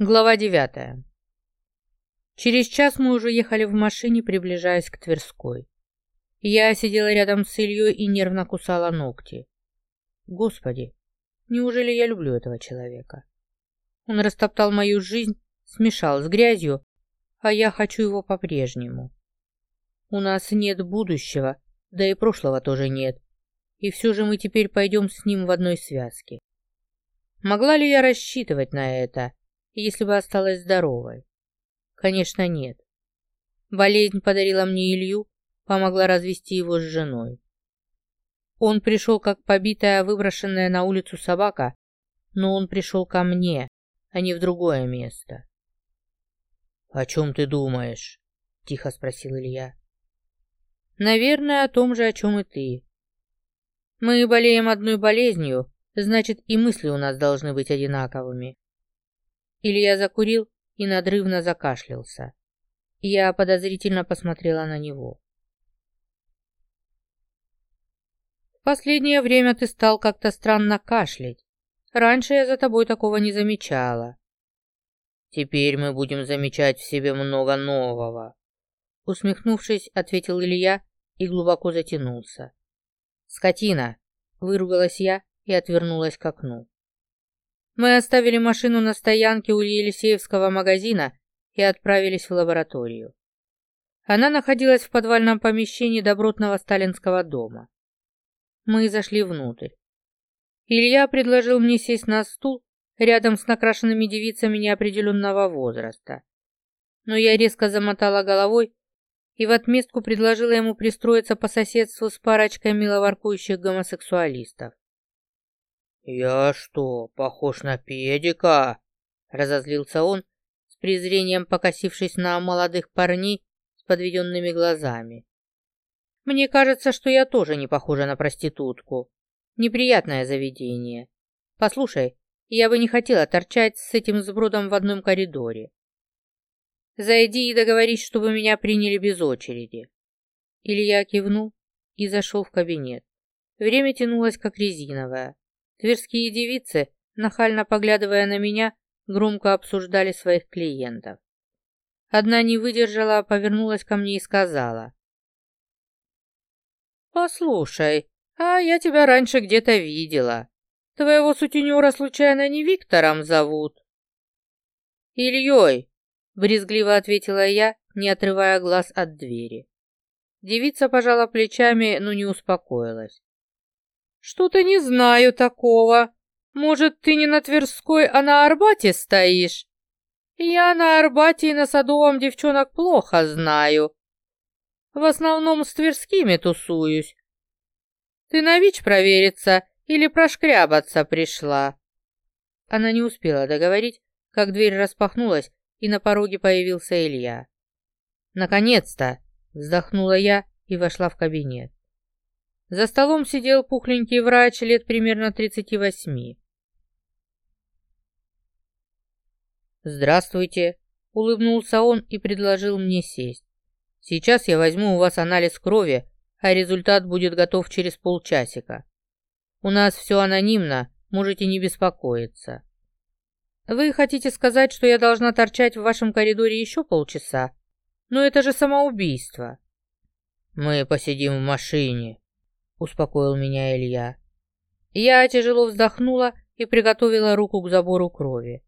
Глава девятая. Через час мы уже ехали в машине, приближаясь к Тверской. Я сидела рядом с Ильей и нервно кусала ногти. Господи, неужели я люблю этого человека? Он растоптал мою жизнь, смешал с грязью, а я хочу его по-прежнему. У нас нет будущего, да и прошлого тоже нет, и все же мы теперь пойдем с ним в одной связке. Могла ли я рассчитывать на это? Если бы осталась здоровой? Конечно, нет. Болезнь подарила мне Илью, помогла развести его с женой. Он пришел как побитая, выброшенная на улицу собака, но он пришел ко мне, а не в другое место. «О чем ты думаешь?» — тихо спросил Илья. «Наверное, о том же, о чем и ты. Мы болеем одной болезнью, значит, и мысли у нас должны быть одинаковыми. Илья закурил и надрывно закашлялся. Я подозрительно посмотрела на него. В последнее время ты стал как-то странно кашлять. Раньше я за тобой такого не замечала. Теперь мы будем замечать в себе много нового. Усмехнувшись, ответил Илья и глубоко затянулся. «Скотина!» — выругалась я и отвернулась к окну. Мы оставили машину на стоянке у Елисеевского магазина и отправились в лабораторию. Она находилась в подвальном помещении добротного сталинского дома. Мы зашли внутрь. Илья предложил мне сесть на стул рядом с накрашенными девицами неопределенного возраста. Но я резко замотала головой и в отместку предложила ему пристроиться по соседству с парочкой миловоркующих гомосексуалистов. «Я что, похож на педика?» — разозлился он, с презрением покосившись на молодых парней с подведенными глазами. «Мне кажется, что я тоже не похожа на проститутку. Неприятное заведение. Послушай, я бы не хотела торчать с этим сбродом в одном коридоре. Зайди и договорись, чтобы меня приняли без очереди». Илья кивнул и зашел в кабинет. Время тянулось как резиновое. Тверские девицы, нахально поглядывая на меня, громко обсуждали своих клиентов. Одна не выдержала, повернулась ко мне и сказала. «Послушай, а я тебя раньше где-то видела. Твоего сутенера случайно не Виктором зовут?» «Ильей», — брезгливо ответила я, не отрывая глаз от двери. Девица пожала плечами, но не успокоилась. «Что-то не знаю такого. Может, ты не на Тверской, а на Арбате стоишь?» «Я на Арбате и на Садовом девчонок плохо знаю. В основном с Тверскими тусуюсь. Ты на ВИЧ провериться или прошкрябаться пришла?» Она не успела договорить, как дверь распахнулась, и на пороге появился Илья. «Наконец-то!» — вздохнула я и вошла в кабинет. За столом сидел пухленький врач лет примерно 38. «Здравствуйте», — улыбнулся он и предложил мне сесть. «Сейчас я возьму у вас анализ крови, а результат будет готов через полчасика. У нас все анонимно, можете не беспокоиться». «Вы хотите сказать, что я должна торчать в вашем коридоре еще полчаса? Но это же самоубийство». «Мы посидим в машине», — успокоил меня Илья. Я тяжело вздохнула и приготовила руку к забору крови.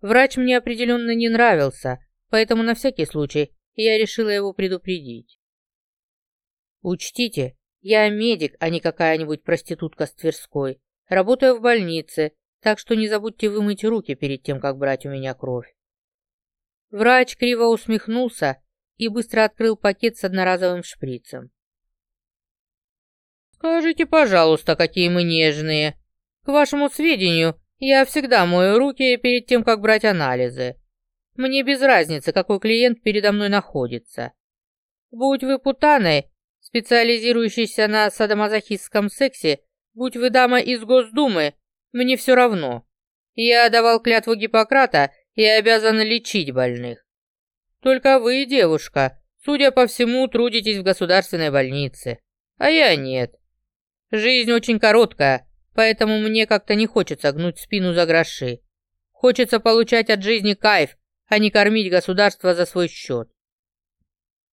Врач мне определенно не нравился, поэтому на всякий случай я решила его предупредить. «Учтите, я медик, а не какая-нибудь проститутка с Тверской. Работаю в больнице, так что не забудьте вымыть руки перед тем, как брать у меня кровь». Врач криво усмехнулся и быстро открыл пакет с одноразовым шприцем. «Скажите, пожалуйста, какие мы нежные. К вашему сведению, я всегда мою руки перед тем, как брать анализы. Мне без разницы, какой клиент передо мной находится. Будь вы путаной, специализирующейся на садомазохистском сексе, будь вы дама из Госдумы, мне все равно. Я давал клятву Гиппократа и обязан лечить больных. Только вы, девушка, судя по всему, трудитесь в государственной больнице, а я нет. Жизнь очень короткая, поэтому мне как-то не хочется гнуть спину за гроши. Хочется получать от жизни кайф, а не кормить государство за свой счет.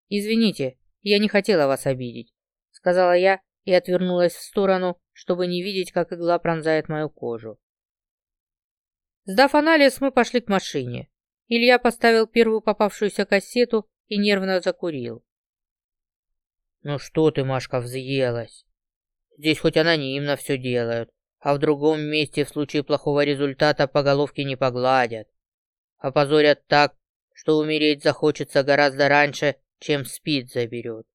«Извините, я не хотела вас обидеть», — сказала я и отвернулась в сторону, чтобы не видеть, как игла пронзает мою кожу. Сдав анализ, мы пошли к машине. Илья поставил первую попавшуюся кассету и нервно закурил. «Ну что ты, Машка, взъелась? Здесь хоть анонимно все делают, а в другом месте в случае плохого результата по головке не погладят. Опозорят так, что умереть захочется гораздо раньше, чем спид заберет.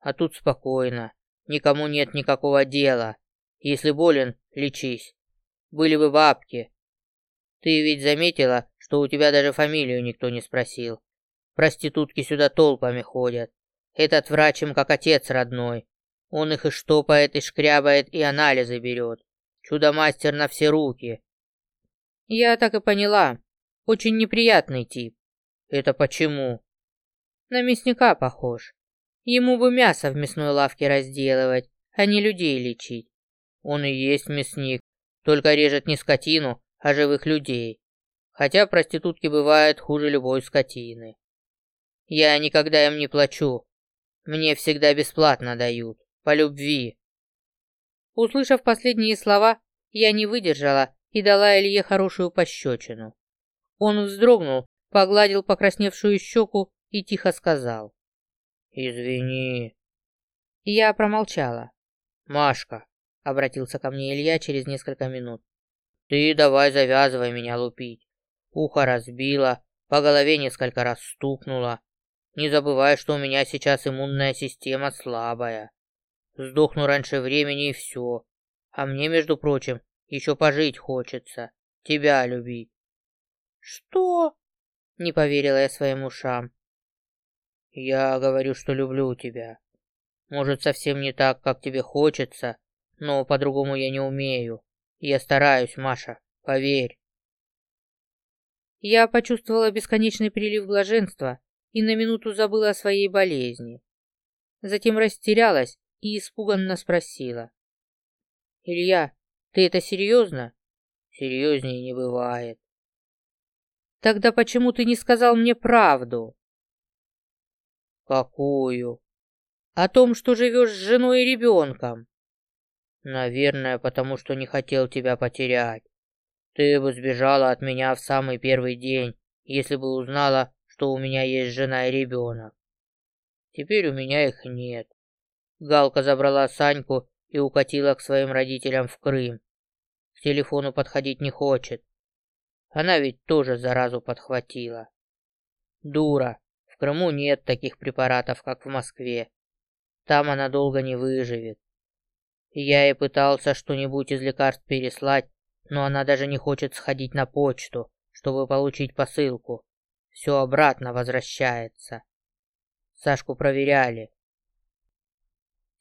А тут спокойно, никому нет никакого дела. Если болен, лечись. Были бы бабки, ты ведь заметила, что у тебя даже фамилию никто не спросил. Проститутки сюда толпами ходят. Этот врач им как отец родной. Он их и штопает, и шкрябает, и анализы берет. Чудо-мастер на все руки. Я так и поняла. Очень неприятный тип. Это почему? На мясника похож. Ему бы мясо в мясной лавке разделывать, а не людей лечить. Он и есть мясник, только режет не скотину, а живых людей. Хотя проститутки бывают хуже любой скотины. Я никогда им не плачу. Мне всегда бесплатно дают, по любви. Услышав последние слова, я не выдержала и дала Илье хорошую пощечину. Он вздрогнул, погладил покрасневшую щеку и тихо сказал. «Извини». Я промолчала. «Машка», — обратился ко мне Илья через несколько минут, ты давай завязывай меня лупить. Ухо разбило, по голове несколько раз стукнуло. Не забывай, что у меня сейчас иммунная система слабая. Сдохну раньше времени и все. А мне, между прочим, еще пожить хочется. Тебя любить. Что? Не поверила я своим ушам. Я говорю, что люблю тебя. Может, совсем не так, как тебе хочется, но по-другому я не умею. Я стараюсь, Маша, поверь. Я почувствовала бесконечный прилив блаженства и на минуту забыла о своей болезни. Затем растерялась и испуганно спросила. «Илья, ты это серьезно?» «Серьезнее не бывает». «Тогда почему ты не сказал мне правду?» «Какую?» «О том, что живешь с женой и ребенком». Наверное, потому что не хотел тебя потерять. Ты бы сбежала от меня в самый первый день, если бы узнала, что у меня есть жена и ребенок. Теперь у меня их нет. Галка забрала Саньку и укатила к своим родителям в Крым. К телефону подходить не хочет. Она ведь тоже заразу подхватила. Дура. В Крыму нет таких препаратов, как в Москве. Там она долго не выживет. Я ей пытался что-нибудь из лекарств переслать, но она даже не хочет сходить на почту, чтобы получить посылку. Все обратно возвращается. Сашку проверяли.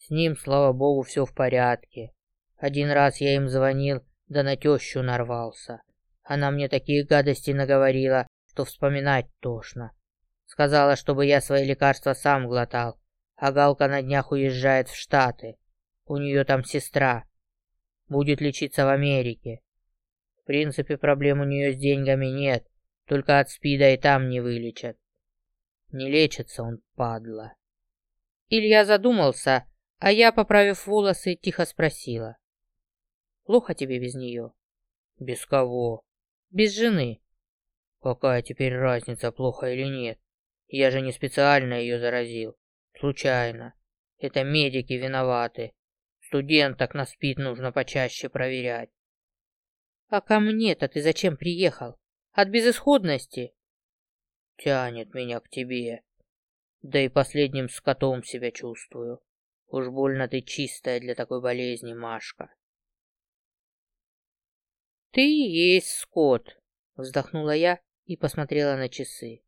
С ним, слава богу, все в порядке. Один раз я им звонил, да на тещу нарвался. Она мне такие гадости наговорила, что вспоминать тошно. Сказала, чтобы я свои лекарства сам глотал, а Галка на днях уезжает в Штаты. У нее там сестра. Будет лечиться в Америке. В принципе, проблем у нее с деньгами нет, только от СПИДа и там не вылечат. Не лечится он, падла. Илья задумался, а я, поправив волосы, тихо спросила. Плохо тебе без нее? Без кого? Без жены. Какая теперь разница, плохо или нет? Я же не специально ее заразил. Случайно. Это медики виноваты. Студенток на спид нужно почаще проверять. А ко мне-то ты зачем приехал? От безысходности? Тянет меня к тебе. Да и последним скотом себя чувствую. Уж больно ты чистая для такой болезни, Машка. Ты есть скот, вздохнула я и посмотрела на часы.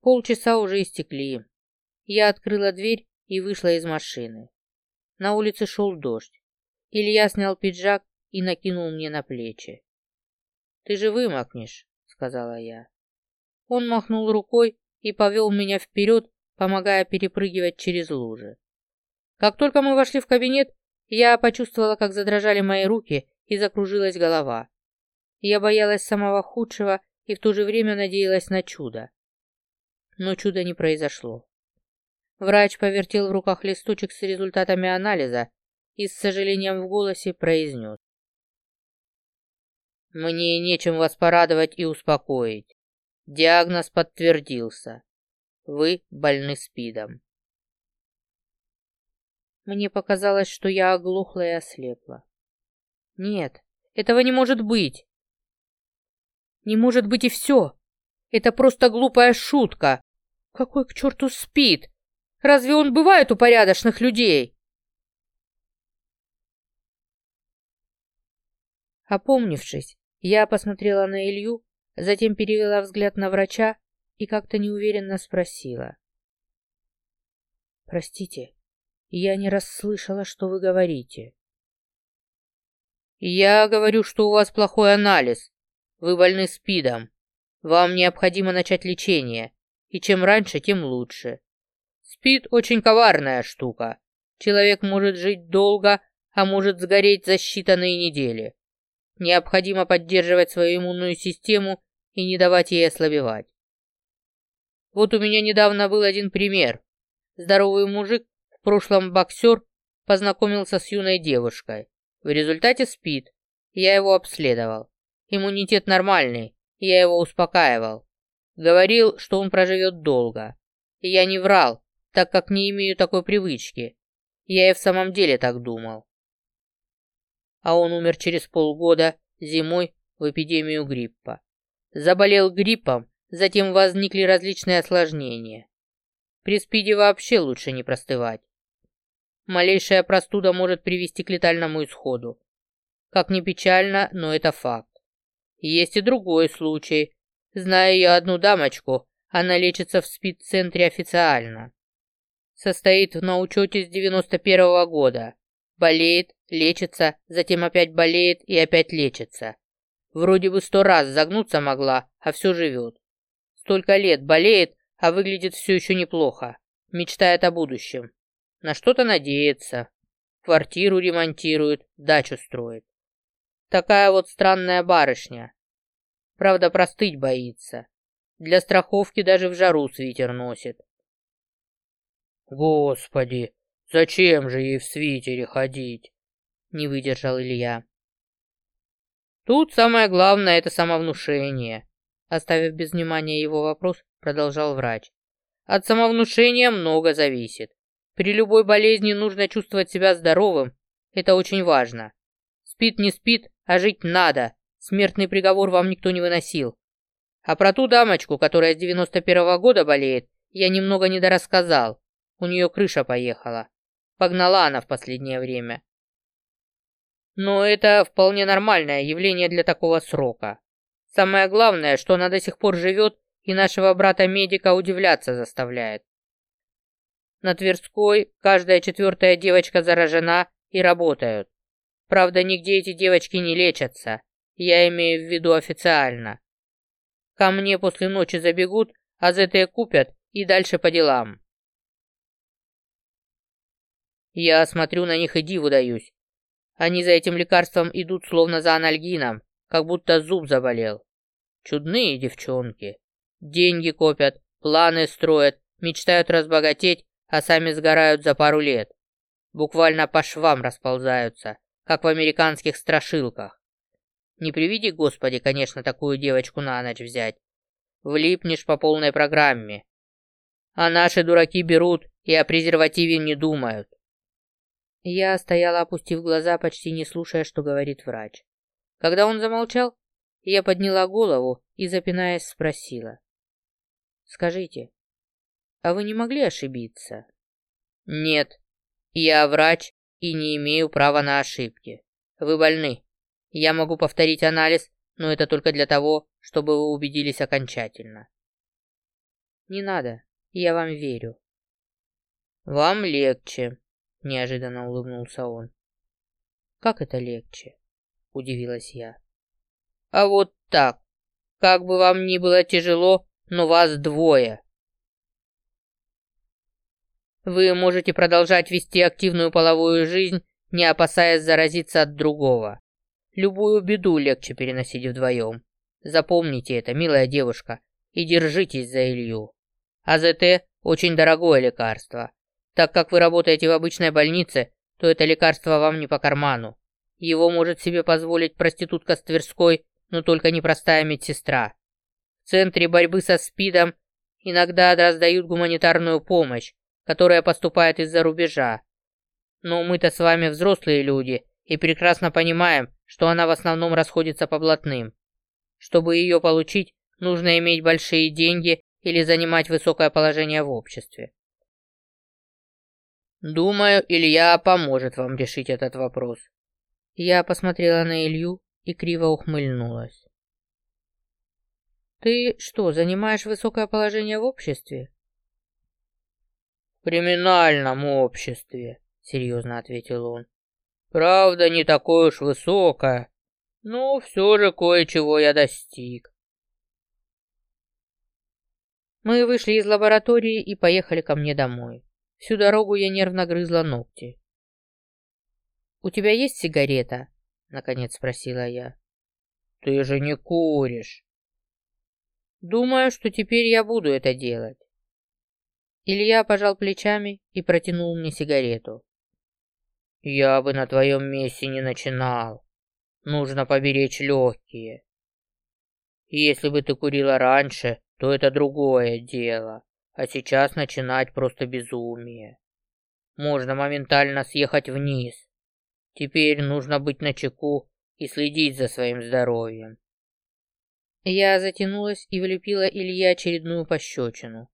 Полчаса уже истекли. Я открыла дверь и вышла из машины. На улице шел дождь. Илья снял пиджак и накинул мне на плечи. «Ты же вымокнешь», — сказала я. Он махнул рукой и повел меня вперед, помогая перепрыгивать через лужи. Как только мы вошли в кабинет, я почувствовала, как задрожали мои руки и закружилась голова. Я боялась самого худшего и в то же время надеялась на чудо. Но чуда не произошло. Врач повертел в руках листочек с результатами анализа и с сожалением в голосе произнес. «Мне нечем вас порадовать и успокоить. Диагноз подтвердился. Вы больны СПИДом». Мне показалось, что я оглохла и ослепла. Нет, этого не может быть. Не может быть и все. Это просто глупая шутка. Какой к черту спит? Разве он бывает у порядочных людей? Опомнившись, я посмотрела на Илью, затем перевела взгляд на врача и как-то неуверенно спросила. «Простите, я не расслышала, что вы говорите». «Я говорю, что у вас плохой анализ. Вы больны СПИДом. Вам необходимо начать лечение, и чем раньше, тем лучше. СПИД очень коварная штука. Человек может жить долго, а может сгореть за считанные недели. Необходимо поддерживать свою иммунную систему и не давать ей ослабевать. Вот у меня недавно был один пример. Здоровый мужик, в прошлом боксер, познакомился с юной девушкой. В результате спит. Я его обследовал. Иммунитет нормальный, я его успокаивал. Говорил, что он проживет долго. И я не врал, так как не имею такой привычки. Я и в самом деле так думал. А он умер через полгода, зимой, в эпидемию гриппа. Заболел гриппом, затем возникли различные осложнения. При СПИДе вообще лучше не простывать. Малейшая простуда может привести к летальному исходу. Как ни печально, но это факт. Есть и другой случай. Знаю я одну дамочку, она лечится в СПИД-центре официально. Состоит на учете с 91 -го года. Болеет, лечится, затем опять болеет и опять лечится. Вроде бы сто раз загнуться могла, а все живет. Столько лет болеет, а выглядит все еще неплохо. Мечтает о будущем. На что-то надеется. Квартиру ремонтирует, дачу строит. Такая вот странная барышня. Правда, простыть боится. Для страховки даже в жару свитер носит. Господи, зачем же ей в свитере ходить? Не выдержал Илья. Тут самое главное — это самовнушение. Оставив без внимания его вопрос, продолжал врач. От самовнушения много зависит. При любой болезни нужно чувствовать себя здоровым. Это очень важно. Спит не спит, а жить надо. Смертный приговор вам никто не выносил. А про ту дамочку, которая с 91-го года болеет, я немного недорассказал. У нее крыша поехала. Погнала она в последнее время. Но это вполне нормальное явление для такого срока. Самое главное, что она до сих пор живет и нашего брата-медика удивляться заставляет. На Тверской каждая четвертая девочка заражена и работают. Правда, нигде эти девочки не лечатся. Я имею в виду официально. Ко мне после ночи забегут, а ЗТ купят и дальше по делам. Я смотрю на них и диву даюсь. Они за этим лекарством идут словно за анальгином, как будто зуб заболел. Чудные девчонки. Деньги копят, планы строят, мечтают разбогатеть, а сами сгорают за пару лет. Буквально по швам расползаются, как в американских страшилках. Не приведи, Господи, конечно, такую девочку на ночь взять. Влипнешь по полной программе. А наши дураки берут и о презервативе не думают. Я стояла, опустив глаза, почти не слушая, что говорит врач. Когда он замолчал, я подняла голову и, запинаясь, спросила. «Скажите, а вы не могли ошибиться? Нет, я врач и не имею права на ошибки. Вы больны. Я могу повторить анализ, но это только для того, чтобы вы убедились окончательно. Не надо, я вам верю. Вам легче, неожиданно улыбнулся он. Как это легче? Удивилась я. А вот так. Как бы вам ни было тяжело, но вас двое. Вы можете продолжать вести активную половую жизнь, не опасаясь заразиться от другого. Любую беду легче переносить вдвоем. Запомните это, милая девушка, и держитесь за Илью. АЗТ – очень дорогое лекарство. Так как вы работаете в обычной больнице, то это лекарство вам не по карману. Его может себе позволить проститутка с Тверской, но только не простая медсестра. В Центре борьбы со СПИДом иногда раздают гуманитарную помощь, которая поступает из-за рубежа. Но мы-то с вами взрослые люди и прекрасно понимаем, что она в основном расходится по блатным. Чтобы ее получить, нужно иметь большие деньги или занимать высокое положение в обществе. Думаю, Илья поможет вам решить этот вопрос. Я посмотрела на Илью и криво ухмыльнулась. Ты что, занимаешь высокое положение в обществе? Криминальном обществе, серьезно ответил он. Правда, не такое уж высокое, но все же кое-чего я достиг. Мы вышли из лаборатории и поехали ко мне домой. Всю дорогу я нервно грызла ногти. «У тебя есть сигарета?» — наконец спросила я. «Ты же не куришь!» «Думаю, что теперь я буду это делать». Илья пожал плечами и протянул мне сигарету. «Я бы на твоем месте не начинал. Нужно поберечь легкие. Если бы ты курила раньше, то это другое дело, а сейчас начинать просто безумие. Можно моментально съехать вниз. Теперь нужно быть начеку и следить за своим здоровьем. Я затянулась и влепила Илье очередную пощечину.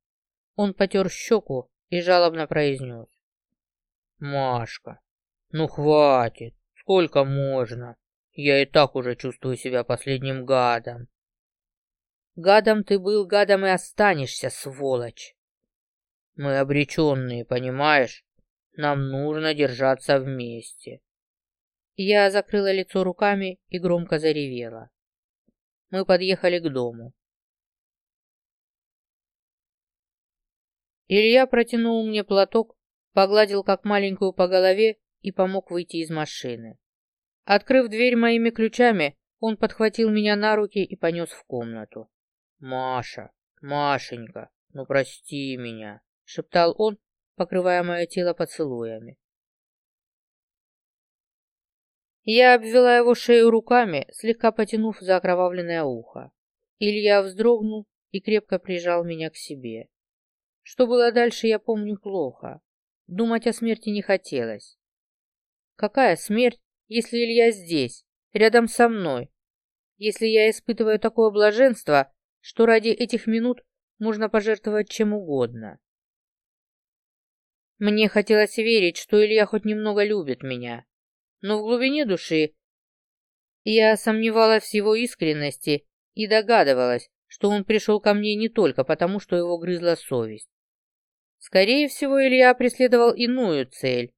Он потер щеку и жалобно произнес. «Машка, ну хватит, сколько можно? Я и так уже чувствую себя последним гадом. Гадом ты был, гадом и останешься, сволочь. Мы обреченные, понимаешь? Нам нужно держаться вместе. Я закрыла лицо руками и громко заревела. Мы подъехали к дому. Илья протянул мне платок, погладил как маленькую по голове и помог выйти из машины. Открыв дверь моими ключами, он подхватил меня на руки и понес в комнату. «Маша, Машенька, ну прости меня», — шептал он, покрывая мое тело поцелуями. Я обвела его шею руками, слегка потянув за окровавленное ухо. Илья вздрогнул и крепко прижал меня к себе. Что было дальше, я помню плохо. Думать о смерти не хотелось. Какая смерть, если Илья здесь, рядом со мной? Если я испытываю такое блаженство, что ради этих минут можно пожертвовать чем угодно. Мне хотелось верить, что Илья хоть немного любит меня, но в глубине души я сомневалась в его искренности и догадывалась, что он пришел ко мне не только потому, что его грызла совесть. Скорее всего, Илья преследовал иную цель,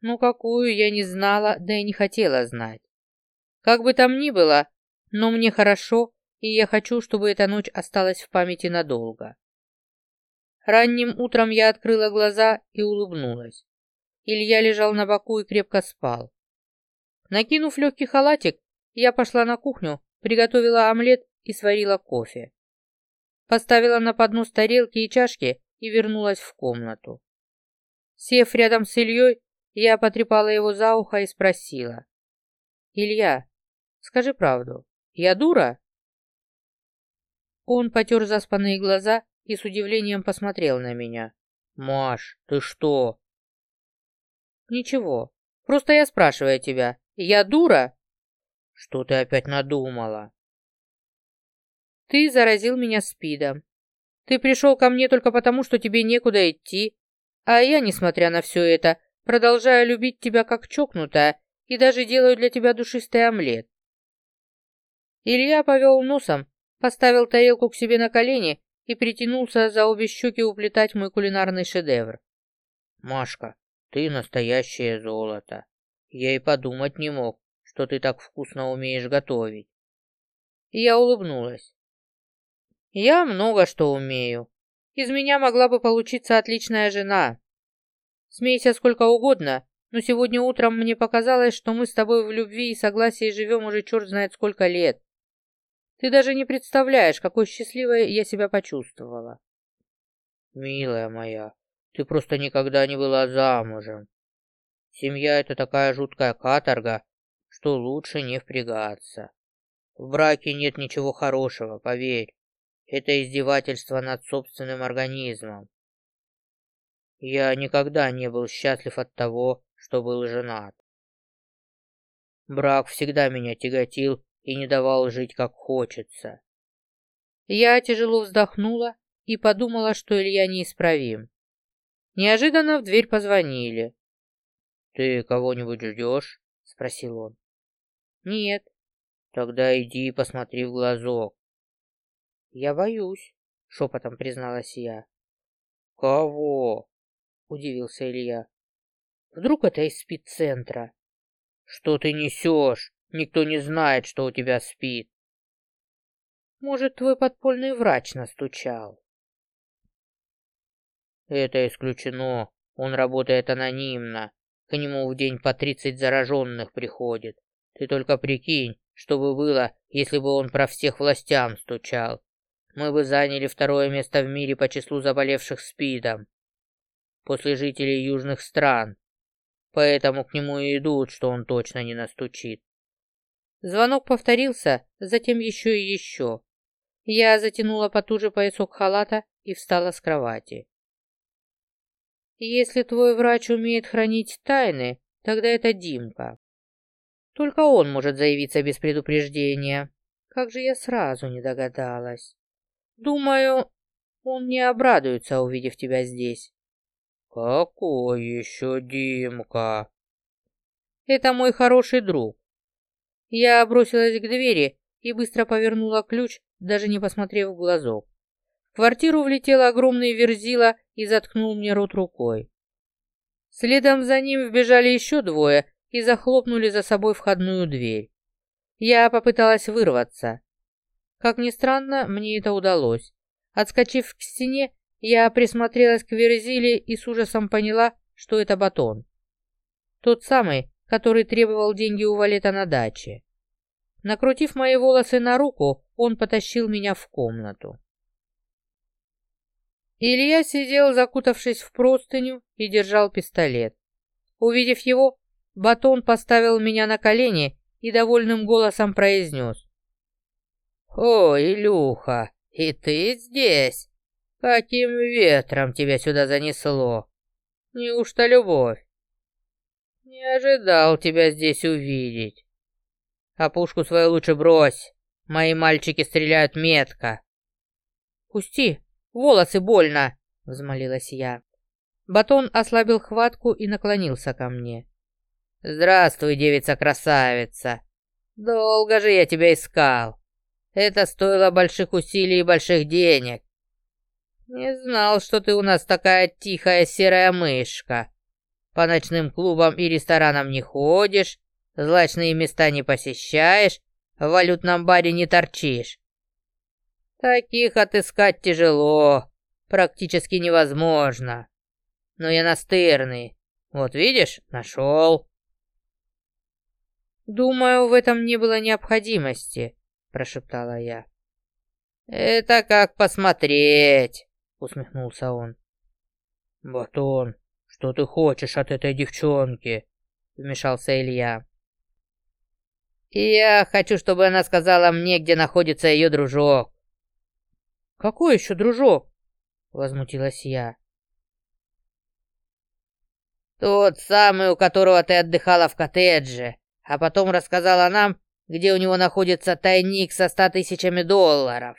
но какую я не знала, да и не хотела знать. Как бы там ни было, но мне хорошо, и я хочу, чтобы эта ночь осталась в памяти надолго. Ранним утром я открыла глаза и улыбнулась. Илья лежал на боку и крепко спал. Накинув легкий халатик, я пошла на кухню, приготовила омлет и сварила кофе. Поставила на поднос тарелки и чашки и вернулась в комнату. Сев рядом с Ильей, я потрепала его за ухо и спросила. «Илья, скажи правду, я дура?» Он потер заспанные глаза и с удивлением посмотрел на меня. «Маш, ты что?» «Ничего, просто я спрашиваю тебя, я дура?» «Что ты опять надумала?» «Ты заразил меня спидом. Ты пришел ко мне только потому, что тебе некуда идти, а я, несмотря на все это, продолжаю любить тебя как чокнутая и даже делаю для тебя душистый омлет. Илья повел носом, поставил тарелку к себе на колени и притянулся за обе щеки уплетать мой кулинарный шедевр. «Машка, ты настоящее золото. Я и подумать не мог, что ты так вкусно умеешь готовить». Я улыбнулась. «Я много что умею. Из меня могла бы получиться отличная жена, Смейся сколько угодно, но сегодня утром мне показалось, что мы с тобой в любви и согласии живем уже черт знает сколько лет. Ты даже не представляешь, какой счастливой я себя почувствовала. Милая моя, ты просто никогда не была замужем. Семья — это такая жуткая каторга, что лучше не впрягаться. В браке нет ничего хорошего, поверь. Это издевательство над собственным организмом. Я никогда не был счастлив от того, что был женат. Брак всегда меня тяготил и не давал жить как хочется. Я тяжело вздохнула и подумала, что Илья неисправим. Неожиданно в дверь позвонили. «Ты кого-нибудь ждешь?» — спросил он. «Нет». «Тогда иди посмотри в глазок». «Я боюсь», — шепотом призналась я. «Кого?» — удивился Илья. «Вдруг это из спид-центра?» «Что ты несешь? Никто не знает, что у тебя спит». «Может, твой подпольный врач настучал?» «Это исключено. Он работает анонимно. К нему в день по тридцать зараженных приходит. Ты только прикинь, что бы было, если бы он про всех властям стучал. Мы бы заняли второе место в мире по числу заболевших СПИДом. После жителей южных стран. Поэтому к нему и идут, что он точно не настучит. Звонок повторился, затем еще и еще. Я затянула потуже поясок халата и встала с кровати. Если твой врач умеет хранить тайны, тогда это Димка. Только он может заявиться без предупреждения. Как же я сразу не догадалась. Думаю, он не обрадуется, увидев тебя здесь. Какой еще Димка? Это мой хороший друг. Я бросилась к двери и быстро повернула ключ, даже не посмотрев в глазок. В квартиру влетела огромный верзила и заткнул мне рот рукой. Следом за ним вбежали еще двое и захлопнули за собой входную дверь. Я попыталась вырваться. Как ни странно, мне это удалось. Отскочив к стене, я присмотрелась к Верзиле и с ужасом поняла, что это батон. Тот самый, который требовал деньги у Валета на даче. Накрутив мои волосы на руку, он потащил меня в комнату. Илья сидел, закутавшись в простыню, и держал пистолет. Увидев его, Батон поставил меня на колени и довольным голосом произнес. «О, Илюха, и ты здесь? Каким ветром тебя сюда занесло? Неужто любовь? Не ожидал тебя здесь увидеть. А пушку свою лучше брось, мои мальчики стреляют метко». «Пусти, Волосы больно!» — взмолилась я. Батон ослабил хватку и наклонился ко мне. «Здравствуй, девица-красавица! Долго же я тебя искал. Это стоило больших усилий и больших денег. Не знал, что ты у нас такая тихая серая мышка. По ночным клубам и ресторанам не ходишь, злачные места не посещаешь, в валютном баре не торчишь. Таких отыскать тяжело, практически невозможно. Но я настырный. Вот видишь, нашел. Думаю, в этом не было необходимости, прошептала я. Это как посмотреть, усмехнулся он. Батон, что ты хочешь от этой девчонки? Вмешался Илья. Я хочу, чтобы она сказала мне, где находится ее дружок. «Какой еще дружок?» — возмутилась я. «Тот самый, у которого ты отдыхала в коттедже, а потом рассказала нам, где у него находится тайник со ста тысячами долларов».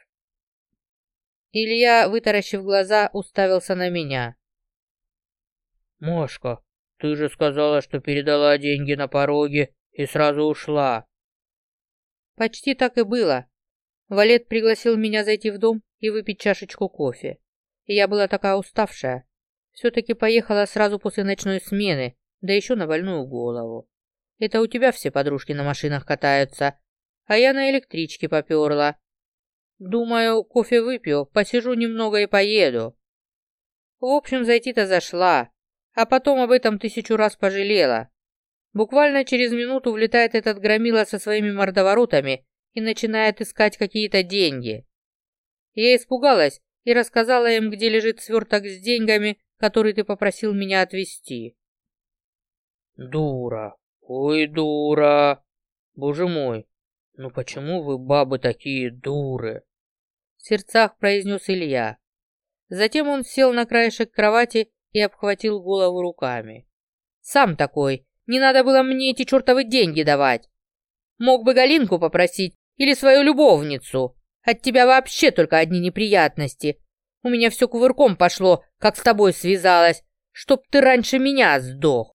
Илья, вытаращив глаза, уставился на меня. «Мошка, ты же сказала, что передала деньги на пороге и сразу ушла». Почти так и было. Валет пригласил меня зайти в дом и выпить чашечку кофе. И я была такая уставшая. Все-таки поехала сразу после ночной смены, да еще на больную голову. Это у тебя все подружки на машинах катаются, а я на электричке поперла. Думаю, кофе выпью, посижу немного и поеду. В общем, зайти-то зашла, а потом об этом тысячу раз пожалела. Буквально через минуту влетает этот громила со своими мордоворотами и начинает искать какие-то деньги. Я испугалась и рассказала им, где лежит сверток с деньгами, который ты попросил меня отвезти. Дура, ой, дура. Боже мой, ну почему вы, бабы, такие дуры? В сердцах произнес Илья. Затем он сел на краешек кровати и обхватил голову руками. Сам такой, не надо было мне эти чертовы деньги давать. Мог бы Галинку попросить или свою любовницу. От тебя вообще только одни неприятности. У меня все кувырком пошло, как с тобой связалась, чтоб ты раньше меня сдох.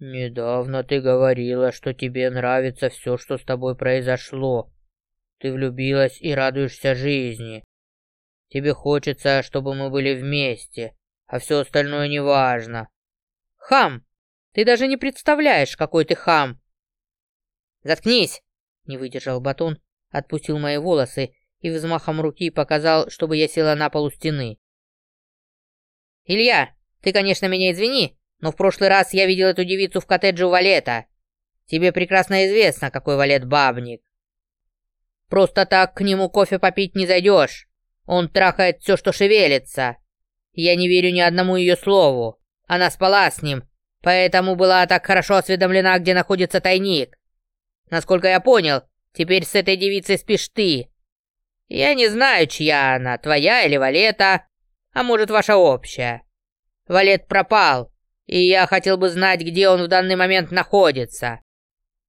Недавно ты говорила, что тебе нравится все, что с тобой произошло. Ты влюбилась и радуешься жизни. Тебе хочется, чтобы мы были вместе, а все остальное неважно. Хам! Ты даже не представляешь, какой ты хам! Заткнись! Не выдержал Батон, отпустил мои волосы и взмахом руки показал, чтобы я села на полу стены. «Илья, ты, конечно, меня извини, но в прошлый раз я видел эту девицу в коттедже у Валета. Тебе прекрасно известно, какой Валет бабник. Просто так к нему кофе попить не зайдешь. Он трахает все, что шевелится. Я не верю ни одному ее слову. Она спала с ним, поэтому была так хорошо осведомлена, где находится тайник. Насколько я понял, теперь с этой девицей спишь ты. Я не знаю, чья она, твоя или Валета, а может, ваша общая. Валет пропал, и я хотел бы знать, где он в данный момент находится.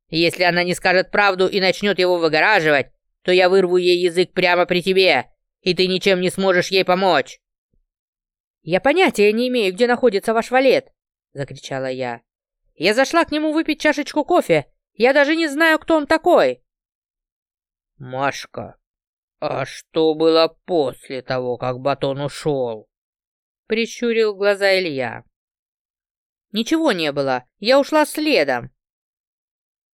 Если она не скажет правду и начнет его выгораживать, то я вырву ей язык прямо при тебе, и ты ничем не сможешь ей помочь. «Я понятия не имею, где находится ваш валет!» — закричала я. «Я зашла к нему выпить чашечку кофе. Я даже не знаю, кто он такой!» «Машка, а что было после того, как батон ушел?» — прищурил глаза Илья. «Ничего не было. Я ушла следом.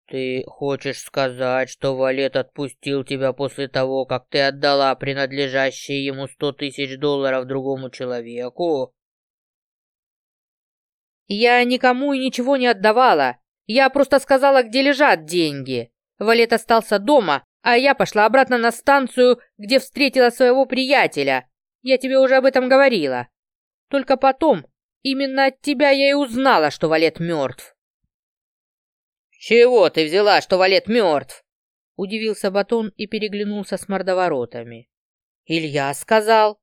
«Ты хочешь сказать, что Валет отпустил тебя после того, как ты отдала принадлежащие ему сто тысяч долларов другому человеку?» «Я никому и ничего не отдавала. Я просто сказала, где лежат деньги. Валет остался дома, а я пошла обратно на станцию, где встретила своего приятеля. Я тебе уже об этом говорила. Только потом, именно от тебя я и узнала, что Валет мертв». «Чего ты взяла, что Валет мертв?» Удивился Батон и переглянулся с мордоворотами. «Илья сказал».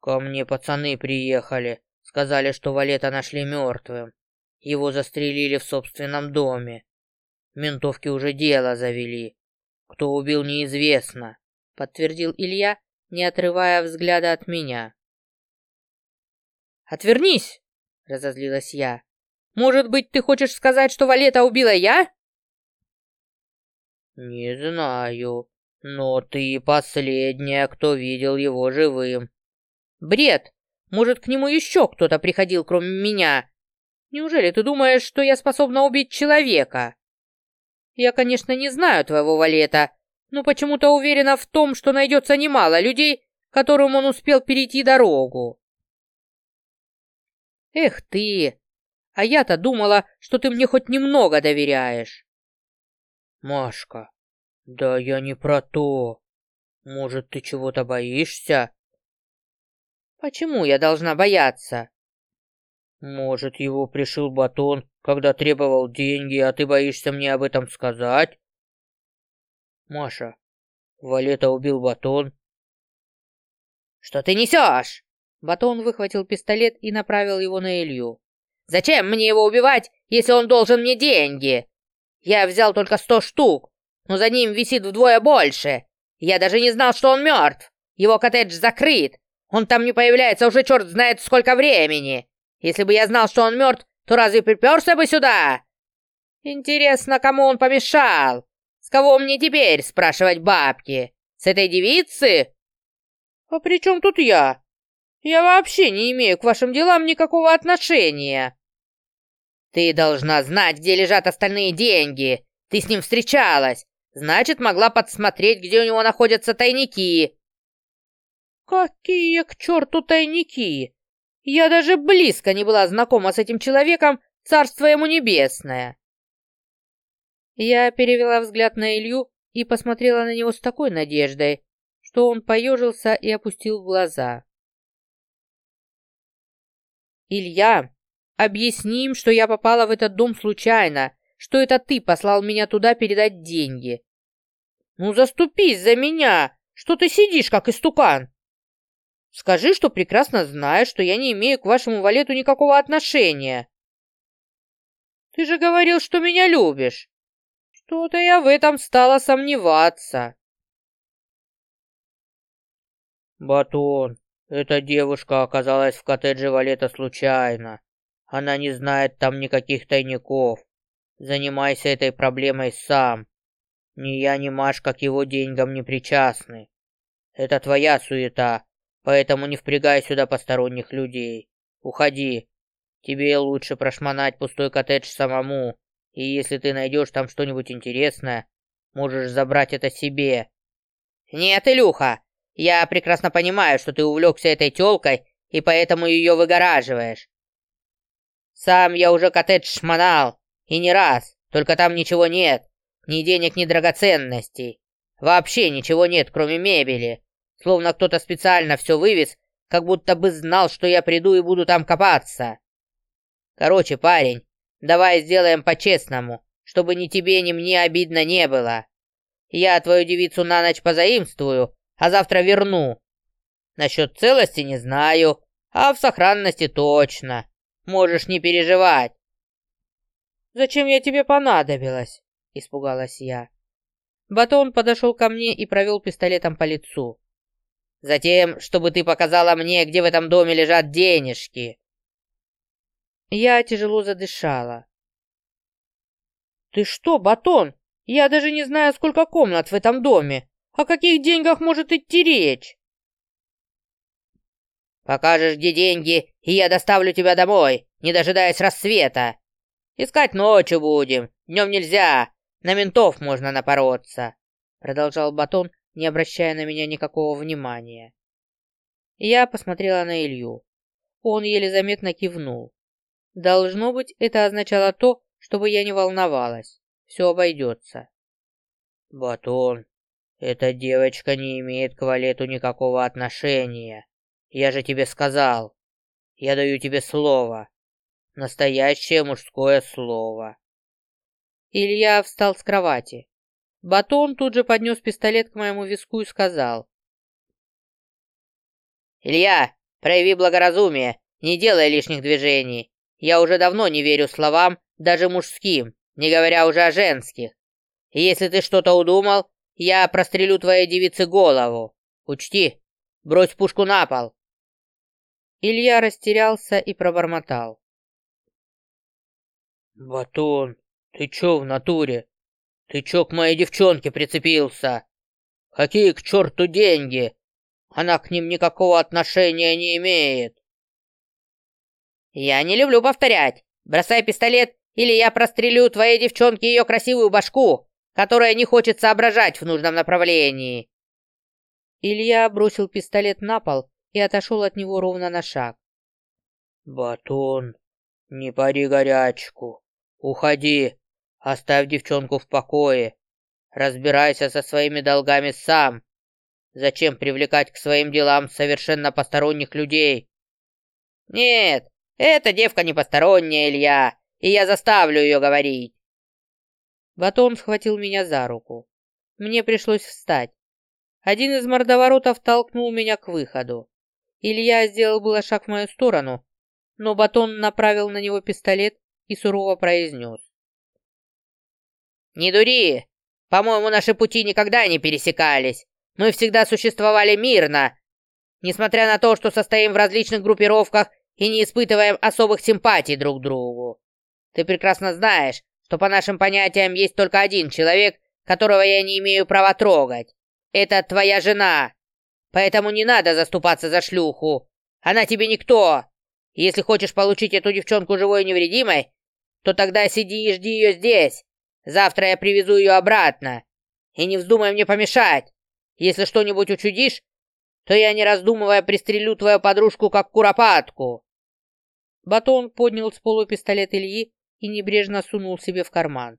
«Ко мне пацаны приехали. Сказали, что Валета нашли мертвым. Его застрелили в собственном доме. Ментовки уже дело завели. Кто убил, неизвестно», — подтвердил Илья, не отрывая взгляда от меня. «Отвернись!» — разозлилась я. Может быть, ты хочешь сказать, что Валета убила я?» «Не знаю, но ты последняя, кто видел его живым». «Бред! Может, к нему еще кто-то приходил, кроме меня? Неужели ты думаешь, что я способна убить человека?» «Я, конечно, не знаю твоего Валета, но почему-то уверена в том, что найдется немало людей, которым он успел перейти дорогу». «Эх ты! А я-то думала, что ты мне хоть немного доверяешь. Машка, да я не про то. Может, ты чего-то боишься? Почему я должна бояться? Может, его пришил батон, когда требовал деньги, а ты боишься мне об этом сказать? Маша, Валета убил батон. Что ты несешь? Батон выхватил пистолет и направил его на Илью. Зачем мне его убивать, если он должен мне деньги? Я взял только сто штук, но за ним висит вдвое больше. Я даже не знал, что он мертв. Его коттедж закрыт. Он там не появляется уже черт знает сколько времени. Если бы я знал, что он мертв, то разве приперся бы сюда? Интересно, кому он помешал? С кого мне теперь спрашивать бабки? С этой девицы? А при чем тут я? Я вообще не имею к вашим делам никакого отношения. Ты должна знать, где лежат остальные деньги. Ты с ним встречалась. Значит, могла подсмотреть, где у него находятся тайники. Какие к черту тайники? Я даже близко не была знакома с этим человеком, царство ему небесное. Я перевела взгляд на Илью и посмотрела на него с такой надеждой, что он поежился и опустил глаза. «Илья, объясни им, что я попала в этот дом случайно, что это ты послал меня туда передать деньги. Ну, заступись за меня, что ты сидишь, как истукан. Скажи, что прекрасно знаешь, что я не имею к вашему валету никакого отношения. Ты же говорил, что меня любишь. Что-то я в этом стала сомневаться. Батон, эта девушка оказалась в коттедже Валета случайно. Она не знает там никаких тайников. Занимайся этой проблемой сам. Ни я, ни Машка к его деньгам не причастны. Это твоя суета, поэтому не впрягай сюда посторонних людей. Уходи. Тебе лучше прошмонать пустой коттедж самому, и если ты найдешь там что-нибудь интересное, можешь забрать это себе. Нет, Илюха, я прекрасно понимаю, что ты увлекся этой тёлкой и поэтому ее выгораживаешь. Сам я уже коттедж шмонал, и не раз, только там ничего нет. Ни денег, ни драгоценностей. Вообще ничего нет, кроме мебели. Словно кто-то специально все вывез, как будто бы знал, что я приду и буду там копаться. Короче, парень, давай сделаем по-честному, чтобы ни тебе, ни мне обидно не было. Я твою девицу на ночь позаимствую, а завтра верну. Насчет целости не знаю, а в сохранности точно. Можешь не переживать. «Зачем я тебе понадобилась?» — испугалась я. Батон подошел ко мне и провел пистолетом по лицу. «Затем, чтобы ты показала мне, где в этом доме лежат денежки». Я тяжело задышала. «Ты что, Батон? Я даже не знаю, сколько комнат в этом доме. О каких деньгах может идти речь?» «Покажешь, где деньги, и я доставлю тебя домой, не дожидаясь рассвета», Искать ночью будем, днем нельзя, на ментов можно напороться», продолжал Батон, не обращая на меня никакого внимания. Я посмотрела на Илью. Он еле заметно кивнул. Должно быть, это означало то, чтобы я не волновалась. Все обойдется. «Батон, эта девочка не имеет к Валету никакого отношения. Я же тебе сказал. Я даю тебе слово. Настоящее мужское слово. Илья встал с кровати. Батон тут же поднес пистолет к моему виску и сказал. «Илья, прояви благоразумие, не делай лишних движений. Я уже давно не верю словам, даже мужским, не говоря уже о женских. Если ты что-то удумал, я прострелю твоей девице голову. Учти, брось пушку на пол». Илья растерялся и пробормотал. «Батон, ты чё в натуре? Ты чё к моей девчонке прицепился? Какие к черту деньги? Она к ним никакого отношения не имеет!» «Я не люблю повторять. Бросай пистолет, или я прострелю твоей девчонке ее красивую башку, которая не хочет соображать в нужном направлении!» Илья бросил пистолет на пол и отошел от него ровно на шаг. «Батон, не пари горячку. «Уходи! Оставь девчонку в покое! Разбирайся со своими долгами сам! Зачем привлекать к своим делам совершенно посторонних людей?» «Нет, эта девка не посторонняя, Илья, и я заставлю ее говорить!» Батон схватил меня за руку. Мне пришлось встать. Один из мордоворотов толкнул меня к выходу. Илья сделал было шаг в мою сторону, но Батон направил на него пистолет и сурово произнес. «Не дури! По-моему, наши пути никогда не пересекались. Мы всегда существовали мирно, несмотря на то, что состоим в различных группировках и не испытываем особых симпатий друг к другу. Ты прекрасно знаешь, что по нашим понятиям есть только один человек, которого я не имею права трогать. Это твоя жена. Поэтому не надо заступаться за шлюху. Она тебе никто. Если хочешь получить эту девчонку живой и невредимой, то тогда сиди и жди ее здесь. Завтра я привезу ее обратно. И не вздумай мне помешать. Если что-нибудь учудишь, то я, не раздумывая, пристрелю твою подружку как куропатку. Батон поднял с полу пистолет Ильи и небрежно сунул себе в карман.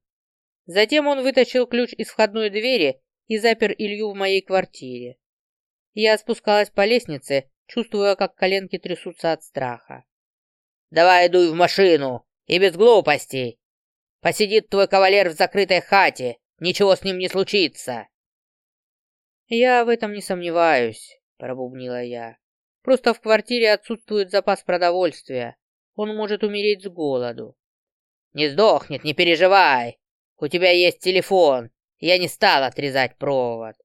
Затем он вытащил ключ из входной двери и запер Илью в моей квартире. Я спускалась по лестнице, чувствуя, как коленки трясутся от страха. «Давай дуй в машину, и без глупостей. Посидит твой кавалер в закрытой хате, ничего с ним не случится». «Я в этом не сомневаюсь», — пробубнила я. «Просто в квартире отсутствует запас продовольствия. Он может умереть с голоду». «Не сдохнет, не переживай. У тебя есть телефон. Я не стал отрезать провод».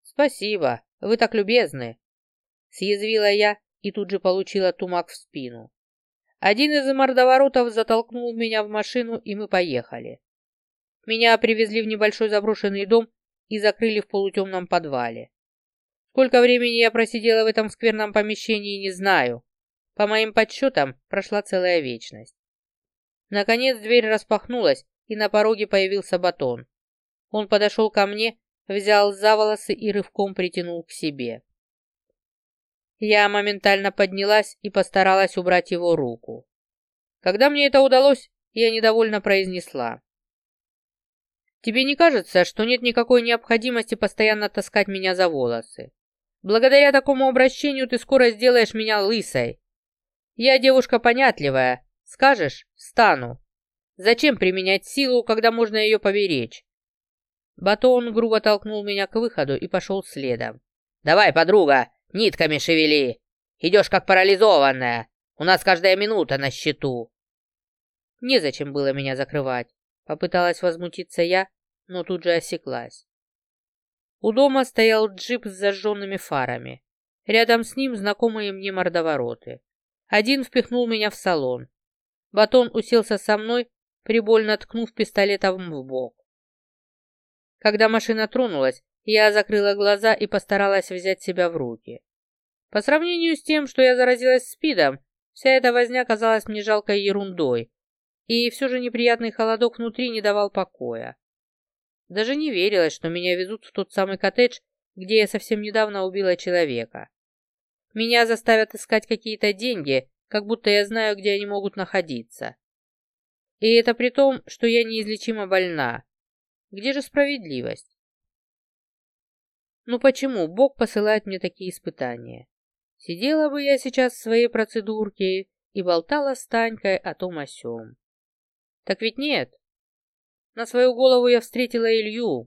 «Спасибо, вы так любезны», — съязвила я и тут же получила тумак в спину. Один из мордоворотов затолкнул меня в машину, и мы поехали. Меня привезли в небольшой заброшенный дом и закрыли в полутемном подвале. Сколько времени я просидела в этом скверном помещении, не знаю. По моим подсчетам, прошла целая вечность. Наконец дверь распахнулась, и на пороге появился батон. Он подошел ко мне, взял за волосы и рывком притянул к себе. Я моментально поднялась и постаралась убрать его руку. Когда мне это удалось, я недовольно произнесла. «Тебе не кажется, что нет никакой необходимости постоянно таскать меня за волосы? Благодаря такому обращению ты скоро сделаешь меня лысой. Я девушка понятливая. Скажешь — стану. Зачем применять силу, когда можно ее поберечь?» Батон грубо толкнул меня к выходу и пошел следом. «Давай, подруга, Нитками шевели. Идешь как парализованная. У нас каждая минута на счету. Незачем было меня закрывать. Попыталась возмутиться я, но тут же осеклась. У дома стоял джип с зажженными фарами. Рядом с ним знакомые мне мордовороты. Один впихнул меня в салон. Батон уселся со мной, прибольно ткнув пистолетом в бок. Когда машина тронулась, я закрыла глаза и постаралась взять себя в руки. По сравнению с тем, что я заразилась СПИДом, вся эта возня казалась мне жалкой ерундой, и все же неприятный холодок внутри не давал покоя. Даже не верилось, что меня везут в тот самый коттедж, где я совсем недавно убила человека. Меня заставят искать какие-то деньги, как будто я знаю, где они могут находиться. И это при том, что я неизлечимо больна. Где же справедливость? Ну почему Бог посылает мне такие испытания? Сидела бы я сейчас в своей процедурке и болтала с Танькой о том о сём. Так ведь нет. На свою голову я встретила Илью.